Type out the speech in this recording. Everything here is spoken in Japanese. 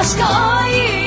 明日会い。